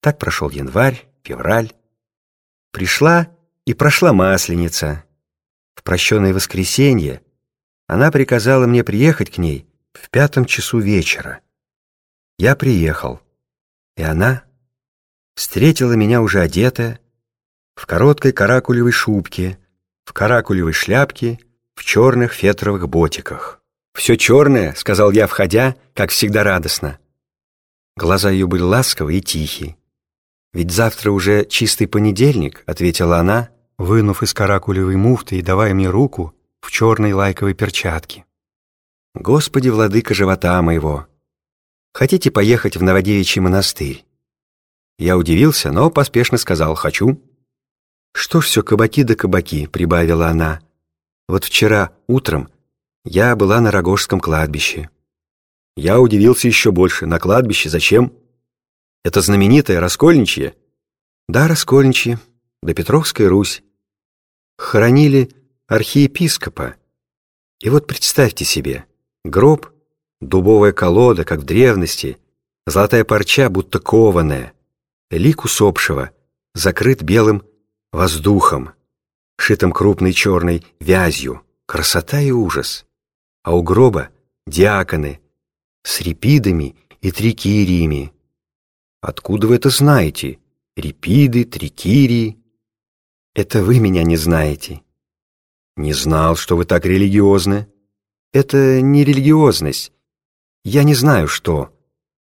Так прошел январь, февраль. Пришла и прошла масленица. В прощенное воскресенье она приказала мне приехать к ней в пятом часу вечера. Я приехал, и она встретила меня уже одетая, в короткой каракулевой шубке, в каракулевой шляпке, в черных фетровых ботиках. «Все черное», — сказал я, входя, как всегда радостно. Глаза ее были ласковые и тихие. «Ведь завтра уже чистый понедельник», — ответила она, вынув из каракулевой муфты и давая мне руку в черной лайковой перчатке. «Господи, владыка живота моего! Хотите поехать в Новодевичий монастырь?» Я удивился, но поспешно сказал «хочу». «Что ж все кабаки да кабаки», — прибавила она. «Вот вчера утром я была на Рогожском кладбище. Я удивился еще больше. На кладбище зачем? Это знаменитое Раскольничье? Да, Раскольничье. Да Петровская Русь. Хоронили архиепископа. И вот представьте себе, гроб, дубовая колода, как в древности, золотая парча, будто кованая, лик усопшего, закрыт белым воздухом, шитым крупной черной вязью, красота и ужас. А у гроба диаконы, с репидами и трикириями. Откуда вы это знаете? Репиды, трикирии? Это вы меня не знаете. Не знал, что вы так религиозны. Это не религиозность. Я не знаю, что.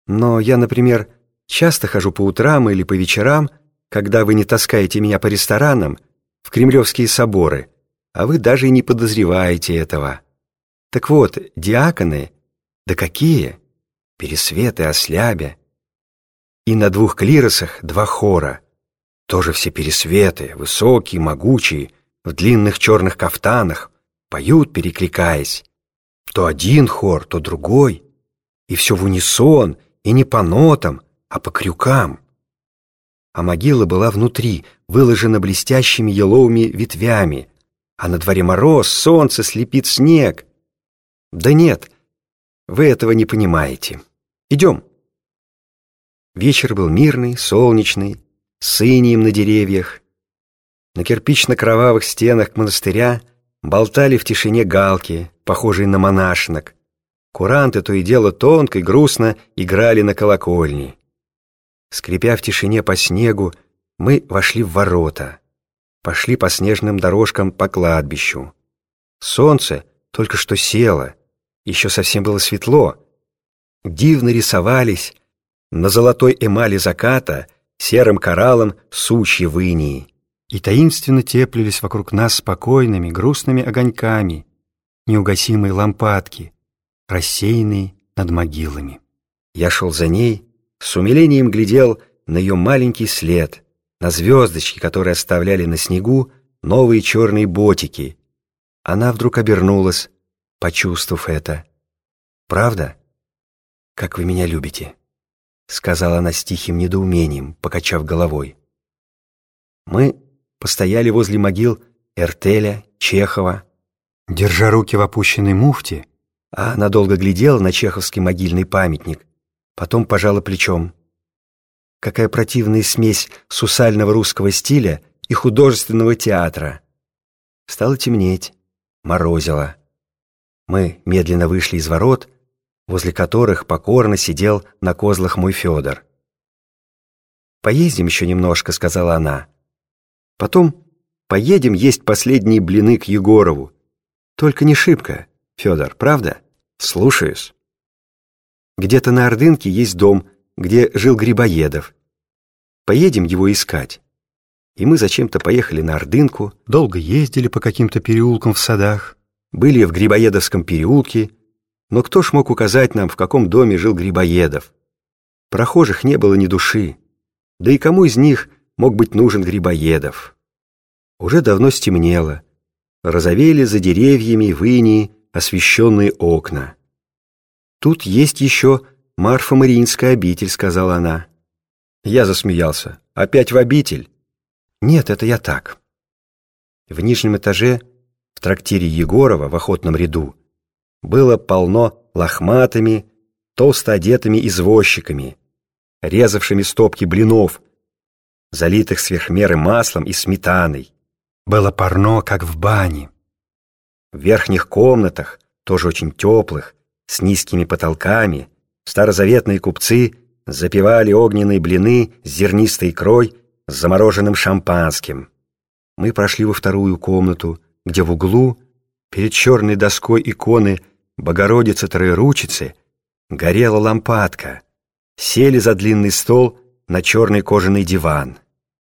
Но я, например, часто хожу по утрам или по вечерам, когда вы не таскаете меня по ресторанам, в кремлевские соборы, а вы даже и не подозреваете этого. Так вот, диаконы да какие? Пересветы, ослябя. И на двух клиросах два хора. Тоже все пересветы, высокие, могучие, в длинных черных кафтанах, поют, перекликаясь. То один хор, то другой. И все в унисон, и не по нотам, а по крюкам. А могила была внутри, выложена блестящими еловыми ветвями, а на дворе мороз, солнце слепит снег. Да нет, вы этого не понимаете. Идем. Вечер был мирный, солнечный, с инием на деревьях. На кирпично-кровавых стенах монастыря болтали в тишине галки, похожие на монашинок. Куранты то и дело тонко и грустно играли на колокольне. Скрипя в тишине по снегу, мы вошли в ворота. Пошли по снежным дорожкам по кладбищу. Солнце только что село — еще совсем было светло. Дивно рисовались на золотой эмали заката серым кораллом сучьи в инии и таинственно теплились вокруг нас спокойными, грустными огоньками неугасимые лампадки, рассеянные над могилами. Я шел за ней, с умилением глядел на ее маленький след, на звездочки, которые оставляли на снегу новые черные ботики. Она вдруг обернулась, почувствовав это. «Правда? Как вы меня любите?» Сказала она с тихим недоумением, покачав головой. Мы постояли возле могил Эртеля, Чехова, держа руки в опущенной муфте, а она долго глядела на чеховский могильный памятник, потом пожала плечом. Какая противная смесь сусального русского стиля и художественного театра. Стало темнеть, морозило. Мы медленно вышли из ворот, возле которых покорно сидел на козлах мой Федор. «Поездим еще немножко», — сказала она. «Потом поедем есть последние блины к Егорову. Только не шибко, Федор, правда? Слушаюсь». Где-то на Ордынке есть дом, где жил Грибоедов. Поедем его искать. И мы зачем-то поехали на Ордынку, долго ездили по каким-то переулкам в садах, были в Грибоедовском переулке, но кто ж мог указать нам, в каком доме жил Грибоедов? Прохожих не было ни души. Да и кому из них мог быть нужен Грибоедов? Уже давно стемнело. Розовели за деревьями в инии освещенные окна. «Тут есть еще Марфа-Мариинская обитель», — сказала она. Я засмеялся. «Опять в обитель?» «Нет, это я так». В нижнем этаже в трактире Егорова в охотном ряду было полно лохматыми, толсто одетыми извозчиками, резавшими стопки блинов, залитых сверх меры маслом и сметаной. Было парно, как в бане. В верхних комнатах, тоже очень теплых, с низкими потолками, старозаветные купцы запивали огненные блины с зернистой икрой с замороженным шампанским. Мы прошли во вторую комнату, где в углу, перед черной доской иконы Богородицы Троеручицы, горела лампадка. Сели за длинный стол на черный кожаный диван.